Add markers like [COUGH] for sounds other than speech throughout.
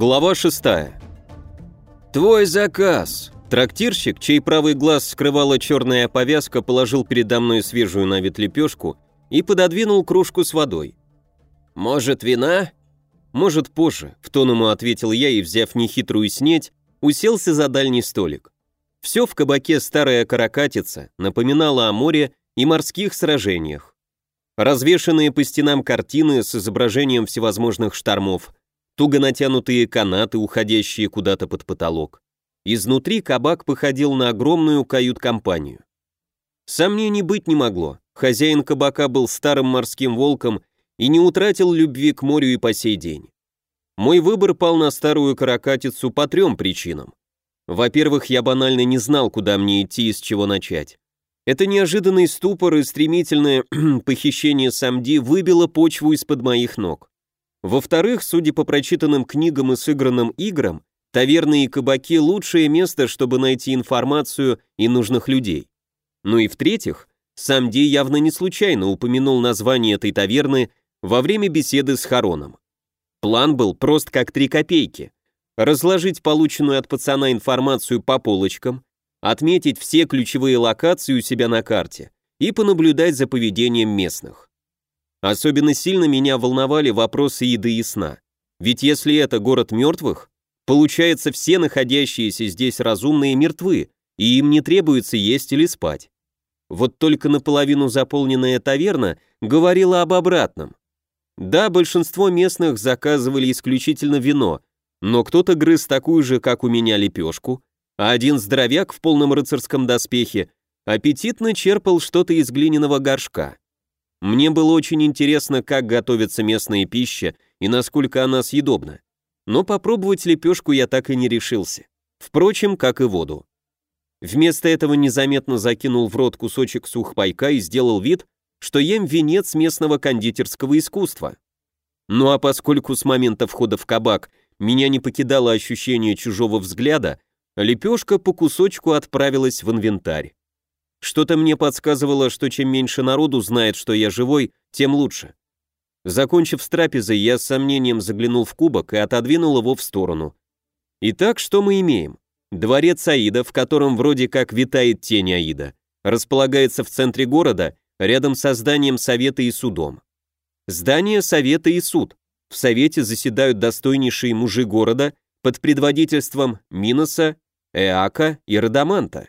Глава 6. «Твой заказ!» Трактирщик, чей правый глаз скрывала черная повязка, положил передо мной свежую на вид лепешку и пододвинул кружку с водой. «Может, вина?» «Может, позже», — в тон ему ответил я и, взяв нехитрую снеть, уселся за дальний столик. Все в кабаке «Старая каракатица» напоминало о море и морских сражениях. Развешенные по стенам картины с изображением всевозможных штормов, туго натянутые канаты, уходящие куда-то под потолок. Изнутри кабак походил на огромную кают-компанию. Сомнений быть не могло. Хозяин кабака был старым морским волком и не утратил любви к морю и по сей день. Мой выбор пал на старую каракатицу по трем причинам. Во-первых, я банально не знал, куда мне идти и с чего начать. Это неожиданный ступор и стремительное [CLEARS THROAT] похищение Самди выбило почву из-под моих ног. Во-вторых, судя по прочитанным книгам и сыгранным играм, таверны и кабаки – лучшее место, чтобы найти информацию и нужных людей. Ну и в-третьих, сам Ди явно не случайно упомянул название этой таверны во время беседы с Хароном. План был прост как три копейки. Разложить полученную от пацана информацию по полочкам, отметить все ключевые локации у себя на карте и понаблюдать за поведением местных. Особенно сильно меня волновали вопросы еды и сна. Ведь если это город мертвых, получается все находящиеся здесь разумные мертвы, и им не требуется есть или спать. Вот только наполовину заполненная таверна говорила об обратном. Да, большинство местных заказывали исключительно вино, но кто-то грыз такую же, как у меня, лепешку, а один здоровяк в полном рыцарском доспехе аппетитно черпал что-то из глиняного горшка. Мне было очень интересно, как готовится местная пища и насколько она съедобна. Но попробовать лепешку я так и не решился. Впрочем, как и воду. Вместо этого незаметно закинул в рот кусочек сухпайка и сделал вид, что ем венец местного кондитерского искусства. Ну а поскольку с момента входа в кабак меня не покидало ощущение чужого взгляда, лепешка по кусочку отправилась в инвентарь. Что-то мне подсказывало, что чем меньше народу знает, что я живой, тем лучше. Закончив с трапезой, я с сомнением заглянул в кубок и отодвинул его в сторону. Итак, что мы имеем? Дворец Аида, в котором вроде как витает тень Аида, располагается в центре города, рядом со зданием Совета и судом. Здание Совета и суд. В Совете заседают достойнейшие мужи города под предводительством Миноса, Эака и Радаманта.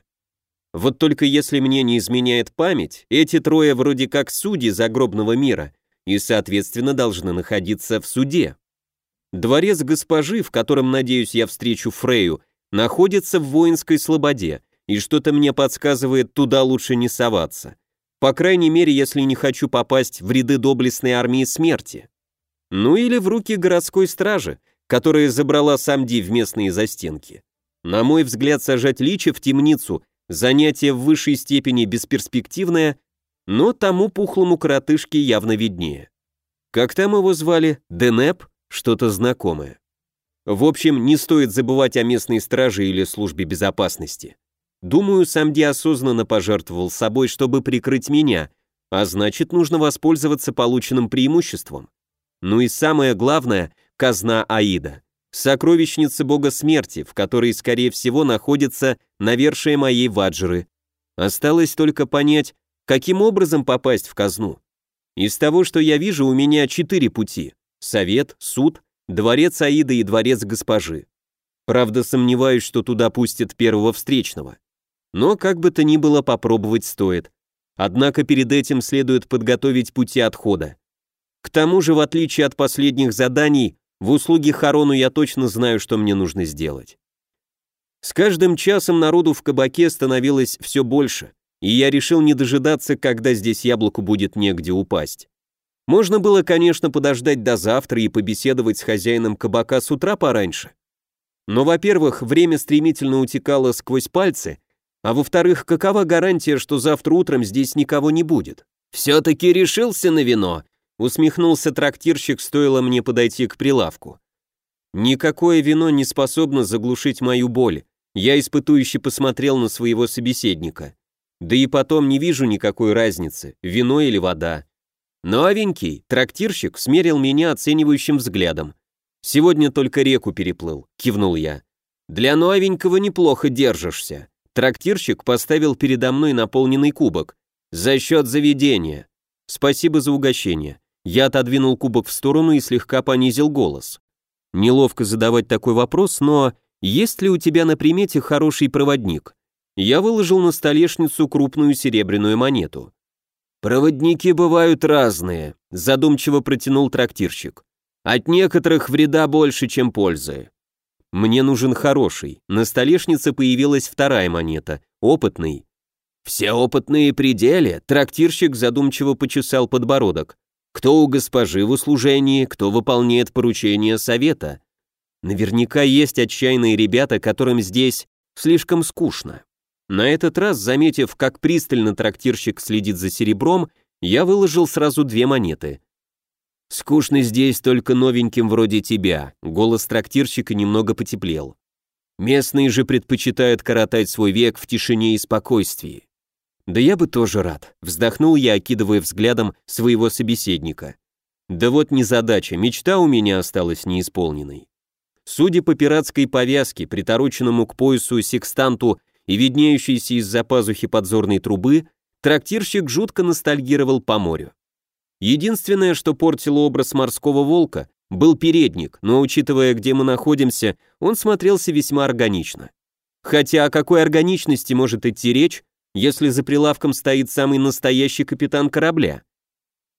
Вот только если мне не изменяет память, эти трое вроде как судьи загробного мира и, соответственно, должны находиться в суде. Дворец госпожи, в котором, надеюсь, я встречу Фрею, находится в воинской слободе, и что-то мне подсказывает, туда лучше не соваться. По крайней мере, если не хочу попасть в ряды доблестной армии смерти. Ну или в руки городской стражи, которая забрала Самди в местные застенки. На мой взгляд, сажать Лича в темницу Занятие в высшей степени бесперспективное, но тому пухлому коротышке явно виднее. Как там его звали? Денеп? Что-то знакомое. В общем, не стоит забывать о местной страже или службе безопасности. Думаю, сам Ди осознанно пожертвовал собой, чтобы прикрыть меня, а значит, нужно воспользоваться полученным преимуществом. Ну и самое главное – казна Аида сокровищница бога смерти, в которой, скорее всего, находится навершие моей ваджры. Осталось только понять, каким образом попасть в казну. Из того, что я вижу, у меня четыре пути. Совет, суд, дворец Аида и дворец госпожи. Правда, сомневаюсь, что туда пустят первого встречного. Но как бы то ни было, попробовать стоит. Однако перед этим следует подготовить пути отхода. К тому же, в отличие от последних заданий, в услуге Харону я точно знаю, что мне нужно сделать. С каждым часом народу в кабаке становилось все больше, и я решил не дожидаться, когда здесь яблоку будет негде упасть. Можно было, конечно, подождать до завтра и побеседовать с хозяином кабака с утра пораньше. Но, во-первых, время стремительно утекало сквозь пальцы, а во-вторых, какова гарантия, что завтра утром здесь никого не будет? «Все-таки решился на вино», Усмехнулся трактирщик, стоило мне подойти к прилавку. Никакое вино не способно заглушить мою боль. Я испытующе посмотрел на своего собеседника. Да и потом не вижу никакой разницы, вино или вода. Новенький, трактирщик смерил меня оценивающим взглядом. Сегодня только реку переплыл, кивнул я. Для новенького неплохо держишься. Трактирщик поставил передо мной наполненный кубок. За счет заведения. Спасибо за угощение. Я отодвинул кубок в сторону и слегка понизил голос. Неловко задавать такой вопрос, но есть ли у тебя на примете хороший проводник? Я выложил на столешницу крупную серебряную монету. Проводники бывают разные, задумчиво протянул трактирщик. От некоторых вреда больше, чем пользы. Мне нужен хороший. На столешнице появилась вторая монета, опытный. Все опытные пределе, трактирщик задумчиво почесал подбородок. Кто у госпожи в услужении, кто выполняет поручения совета. Наверняка есть отчаянные ребята, которым здесь слишком скучно. На этот раз, заметив, как пристально трактирщик следит за серебром, я выложил сразу две монеты. «Скучно здесь только новеньким вроде тебя», — голос трактирщика немного потеплел. «Местные же предпочитают коротать свой век в тишине и спокойствии. «Да я бы тоже рад», — вздохнул я, окидывая взглядом своего собеседника. «Да вот незадача, мечта у меня осталась неисполненной». Судя по пиратской повязке, притороченному к поясу секстанту и виднеющейся из-за пазухи подзорной трубы, трактирщик жутко ностальгировал по морю. Единственное, что портило образ морского волка, был передник, но учитывая, где мы находимся, он смотрелся весьма органично. Хотя о какой органичности может идти речь, если за прилавком стоит самый настоящий капитан корабля?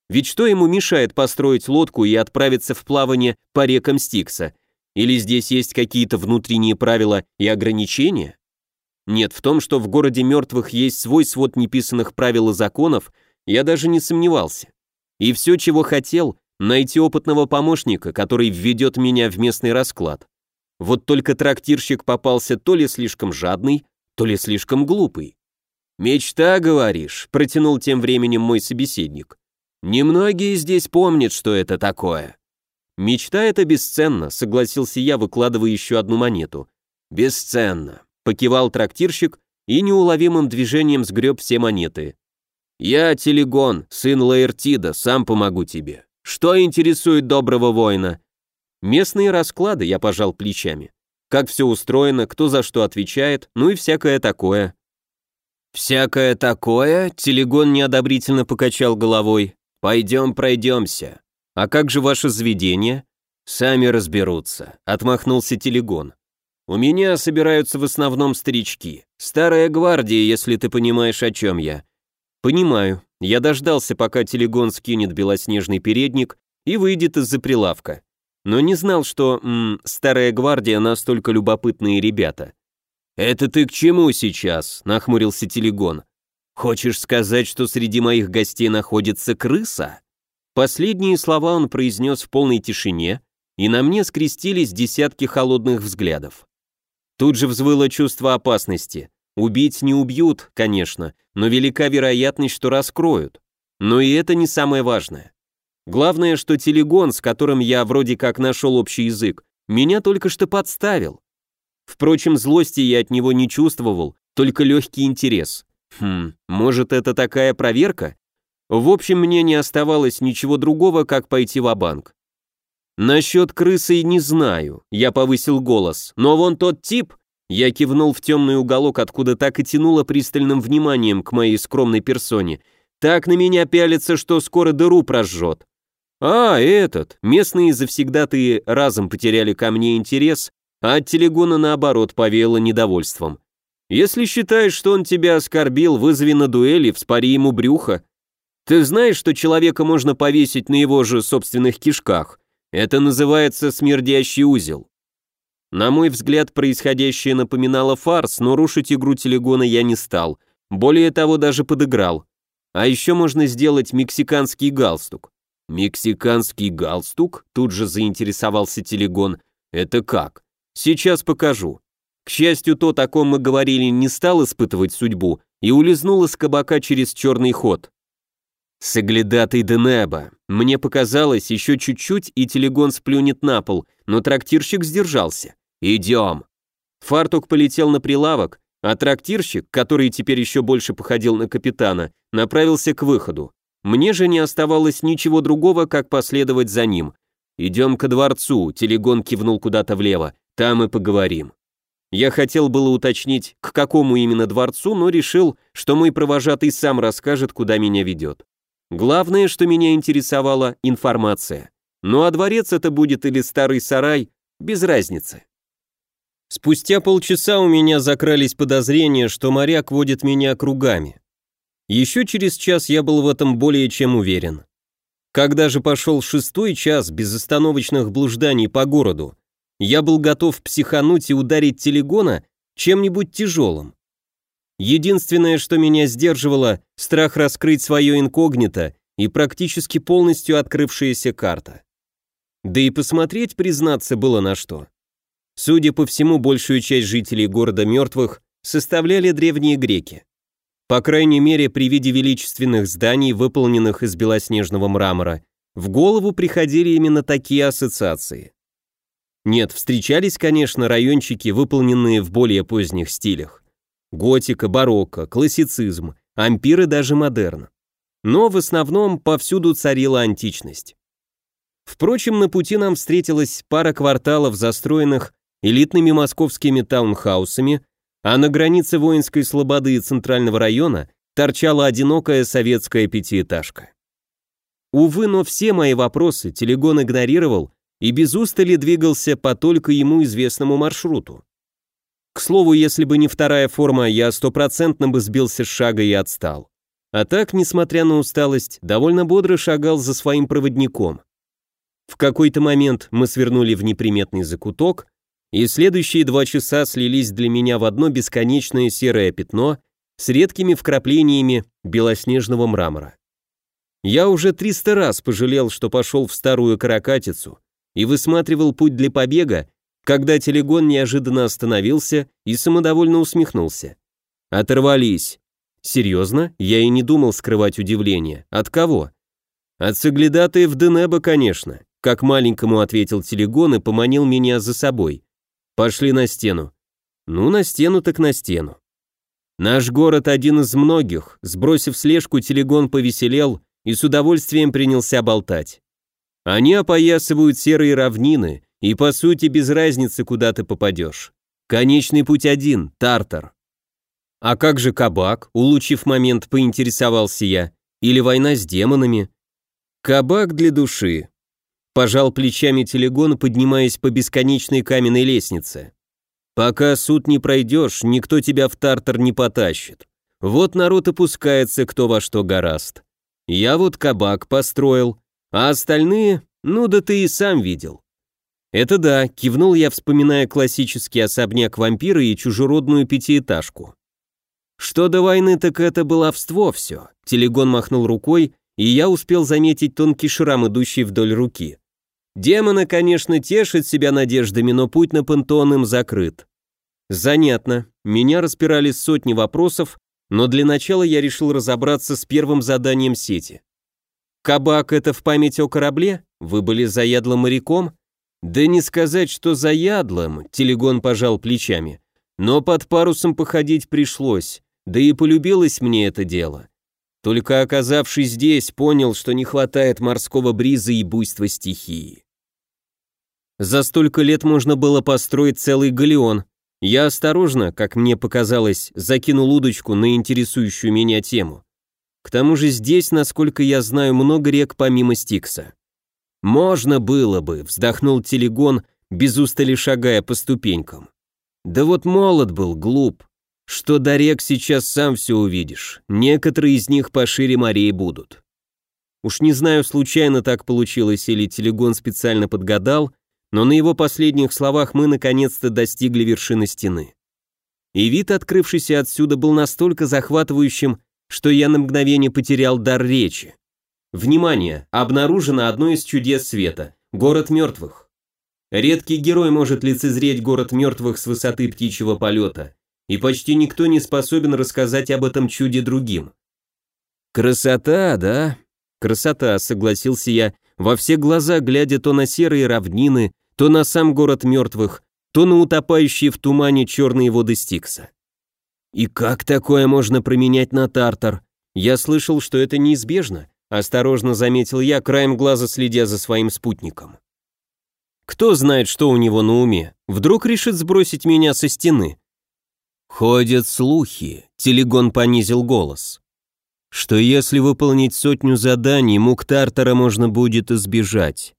Ведь что ему мешает построить лодку и отправиться в плавание по рекам Стикса? Или здесь есть какие-то внутренние правила и ограничения? Нет, в том, что в городе мертвых есть свой свод неписанных правил и законов, я даже не сомневался. И все, чего хотел, найти опытного помощника, который введет меня в местный расклад. Вот только трактирщик попался то ли слишком жадный, то ли слишком глупый. «Мечта, говоришь?» – протянул тем временем мой собеседник. «Немногие здесь помнят, что это такое». «Мечта — это бесценно», — согласился я, выкладывая еще одну монету. «Бесценно», — покивал трактирщик и неуловимым движением сгреб все монеты. «Я Телегон, сын Лаэртида, сам помогу тебе. Что интересует доброго воина?» «Местные расклады», — я пожал плечами. «Как все устроено, кто за что отвечает, ну и всякое такое». «Всякое такое?» — Телегон неодобрительно покачал головой. «Пойдем пройдемся. А как же ваше заведение?» «Сами разберутся», — отмахнулся Телегон. «У меня собираются в основном старички. Старая гвардия, если ты понимаешь, о чем я». «Понимаю. Я дождался, пока Телегон скинет белоснежный передник и выйдет из-за прилавка. Но не знал, что, м, старая гвардия настолько любопытные ребята. «Это ты к чему сейчас?» — нахмурился Телегон. «Хочешь сказать, что среди моих гостей находится крыса?» Последние слова он произнес в полной тишине, и на мне скрестились десятки холодных взглядов. Тут же взвыло чувство опасности. Убить не убьют, конечно, но велика вероятность, что раскроют. Но и это не самое важное. Главное, что телегон, с которым я вроде как нашел общий язык, меня только что подставил. Впрочем, злости я от него не чувствовал, только легкий интерес. Хм, может, это такая проверка? В общем, мне не оставалось ничего другого, как пойти в банк Насчет крысы не знаю, я повысил голос, но вон тот тип, я кивнул в темный уголок, откуда так и тянуло пристальным вниманием к моей скромной персоне, так на меня пялится, что скоро дыру прожжет. А, этот, местные завсегдатые разом потеряли ко мне интерес а от телегона наоборот повеяло недовольством. Если считаешь, что он тебя оскорбил, вызови на дуэли, вспори ему брюхо. Ты знаешь, что человека можно повесить на его же собственных кишках? Это называется смердящий узел. На мой взгляд, происходящее напоминало фарс, но рушить игру телегона я не стал. Более того, даже подыграл. А еще можно сделать мексиканский галстук. Мексиканский галстук? Тут же заинтересовался телегон. Это как? Сейчас покажу. К счастью, тот, о ком мы говорили, не стал испытывать судьбу и улизнул из кабака через черный ход. Соглядатый Денеба. Мне показалось, еще чуть-чуть, и телегон сплюнет на пол, но трактирщик сдержался. «Идем». Фартук полетел на прилавок, а трактирщик, который теперь еще больше походил на капитана, направился к выходу. Мне же не оставалось ничего другого, как последовать за ним. «Идем ко дворцу», — Телегон кивнул куда-то влево, «там и поговорим». Я хотел было уточнить, к какому именно дворцу, но решил, что мой провожатый сам расскажет, куда меня ведет. Главное, что меня интересовала информация. Ну а дворец это будет или старый сарай, без разницы. Спустя полчаса у меня закрались подозрения, что моряк водит меня кругами. Еще через час я был в этом более чем уверен. Когда же пошел шестой час безостановочных блужданий по городу, я был готов психануть и ударить телегона чем-нибудь тяжелым. Единственное, что меня сдерживало, страх раскрыть свое инкогнито и практически полностью открывшаяся карта. Да и посмотреть, признаться, было на что. Судя по всему, большую часть жителей города мертвых составляли древние греки. По крайней мере, при виде величественных зданий, выполненных из белоснежного мрамора, в голову приходили именно такие ассоциации. Нет, встречались, конечно, райончики, выполненные в более поздних стилях. Готика, барокко, классицизм, ампир и даже модерн. Но в основном повсюду царила античность. Впрочем, на пути нам встретилась пара кварталов, застроенных элитными московскими таунхаусами, а на границе воинской слободы и центрального района торчала одинокая советская пятиэтажка. Увы, но все мои вопросы телегон игнорировал и без устали двигался по только ему известному маршруту. К слову, если бы не вторая форма, я стопроцентно бы сбился с шага и отстал. А так, несмотря на усталость, довольно бодро шагал за своим проводником. В какой-то момент мы свернули в неприметный закуток, и следующие два часа слились для меня в одно бесконечное серое пятно с редкими вкраплениями белоснежного мрамора. Я уже триста раз пожалел, что пошел в старую каракатицу и высматривал путь для побега, когда телегон неожиданно остановился и самодовольно усмехнулся. «Оторвались». «Серьезно?» Я и не думал скрывать удивление. «От кого?» «От соглядатаев Денеба, конечно», как маленькому ответил телегон и поманил меня за собой. Пошли на стену. Ну, на стену так на стену. Наш город один из многих. Сбросив слежку, телегон повеселел и с удовольствием принялся болтать. Они опоясывают серые равнины, и по сути без разницы, куда ты попадешь. Конечный путь один — Тартар. А как же кабак, улучив момент, поинтересовался я, или война с демонами? Кабак для души, Пожал плечами телегон, поднимаясь по бесконечной каменной лестнице. Пока суд не пройдешь, никто тебя в тартар не потащит. Вот народ опускается кто во что гораст. Я вот кабак построил, а остальные, ну да ты и сам видел. Это да, кивнул я, вспоминая классический особняк вампира и чужеродную пятиэтажку. Что до войны, так это баловство все. Телегон махнул рукой, и я успел заметить тонкий шрам, идущий вдоль руки. Демоны, конечно, тешат себя надеждами, но путь на пантеон им закрыт. Занятно. Меня распирали сотни вопросов, но для начала я решил разобраться с первым заданием сети. Кабак — это в память о корабле? Вы были заядлым моряком? Да не сказать, что заядлым, Телегон пожал плечами. Но под парусом походить пришлось, да и полюбилось мне это дело. Только оказавшись здесь, понял, что не хватает морского бриза и буйства стихии. За столько лет можно было построить целый галеон. Я осторожно, как мне показалось, закинул удочку на интересующую меня тему. К тому же здесь, насколько я знаю, много рек помимо Стикса. «Можно было бы», — вздохнул Телегон, без устали шагая по ступенькам. «Да вот молод был, глуп. Что до рек сейчас сам все увидишь. Некоторые из них пошире морей будут. Уж не знаю, случайно так получилось или телегон специально подгадал, но на его последних словах мы наконец-то достигли вершины стены. И вид, открывшийся отсюда, был настолько захватывающим, что я на мгновение потерял дар речи. Внимание! Обнаружено одно из чудес света – город мертвых. Редкий герой может лицезреть город мертвых с высоты птичьего полета, и почти никто не способен рассказать об этом чуде другим. Красота, да? Красота, согласился я, во все глаза глядя то на серые равнины, то на сам город мертвых, то на утопающие в тумане черные воды Стикса. И как такое можно променять на Тартар? Я слышал, что это неизбежно, осторожно заметил я, краем глаза следя за своим спутником. Кто знает, что у него на уме? Вдруг решит сбросить меня со стены? Ходят слухи, Телегон понизил голос, что если выполнить сотню заданий, Муктартера можно будет избежать.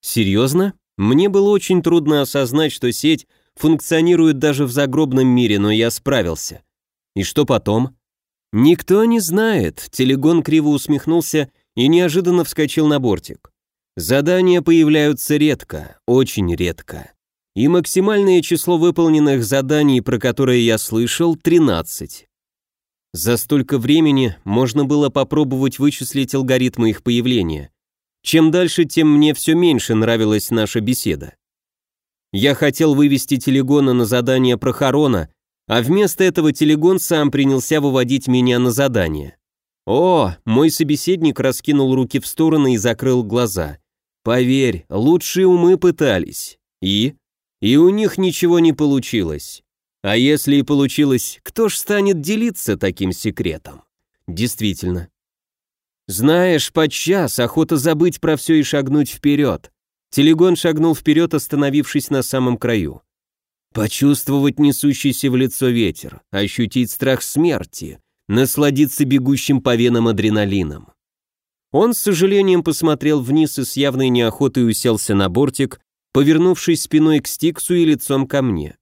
Серьезно? Мне было очень трудно осознать, что сеть функционирует даже в загробном мире, но я справился. И что потом? Никто не знает, Телегон криво усмехнулся и неожиданно вскочил на бортик. Задания появляются редко, очень редко. И максимальное число выполненных заданий, про которые я слышал, 13. За столько времени можно было попробовать вычислить алгоритмы их появления. Чем дальше, тем мне все меньше нравилась наша беседа. Я хотел вывести Телегона на задание про Харона, а вместо этого Телегон сам принялся выводить меня на задание. О, мой собеседник раскинул руки в стороны и закрыл глаза. Поверь, лучшие умы пытались. И? И у них ничего не получилось. А если и получилось, кто ж станет делиться таким секретом? Действительно. Знаешь, подчас охота забыть про все и шагнуть вперед. Телегон шагнул вперед, остановившись на самом краю. Почувствовать несущийся в лицо ветер, ощутить страх смерти, насладиться бегущим по венам адреналином. Он с сожалением посмотрел вниз и с явной неохотой уселся на бортик, повернувшись спиной к Стиксу и лицом ко мне.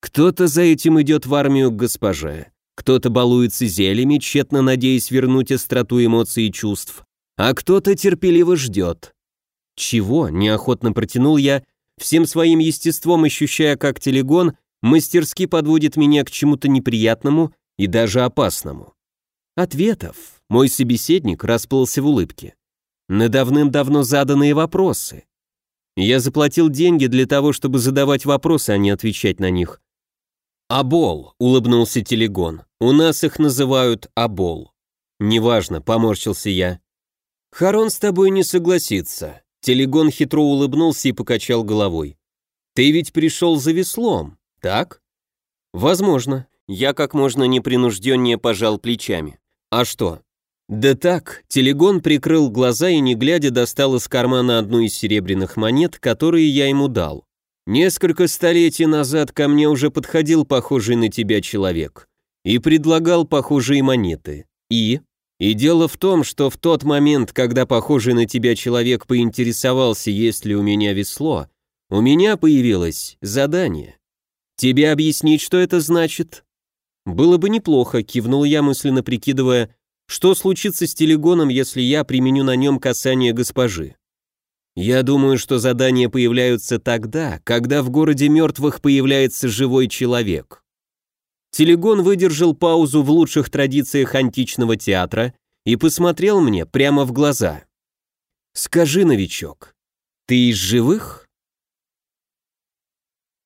Кто-то за этим идет в армию к госпоже, кто-то балуется зельями, тщетно надеясь вернуть остроту эмоций и чувств, а кто-то терпеливо ждет. Чего? Неохотно протянул я, всем своим естеством ощущая, как телегон мастерски подводит меня к чему-то неприятному и даже опасному. Ответов. Мой собеседник расплылся в улыбке. На давным-давно заданные вопросы. Я заплатил деньги для того, чтобы задавать вопросы, а не отвечать на них. «Абол», — улыбнулся Телегон. «У нас их называют Абол». «Неважно», — поморщился я. «Харон с тобой не согласится». Телегон хитро улыбнулся и покачал головой. «Ты ведь пришел за веслом, так?» «Возможно». Я как можно непринужденнее пожал плечами. «А что, да так, Телегон прикрыл глаза и не глядя достал из кармана одну из серебряных монет, которые я ему дал. Несколько столетий назад ко мне уже подходил похожий на тебя человек и предлагал похожие монеты. И? И дело в том, что в тот момент, когда похожий на тебя человек поинтересовался, есть ли у меня весло, у меня появилось задание. Тебе объяснить, что это значит? Было бы неплохо, кивнул я, мысленно прикидывая, что случится с телегоном, если я применю на нем касание госпожи? Я думаю, что задания появляются тогда, когда в городе мертвых появляется живой человек. Телегон выдержал паузу в лучших традициях античного театра и посмотрел мне прямо в глаза. «Скажи, новичок, ты из живых?»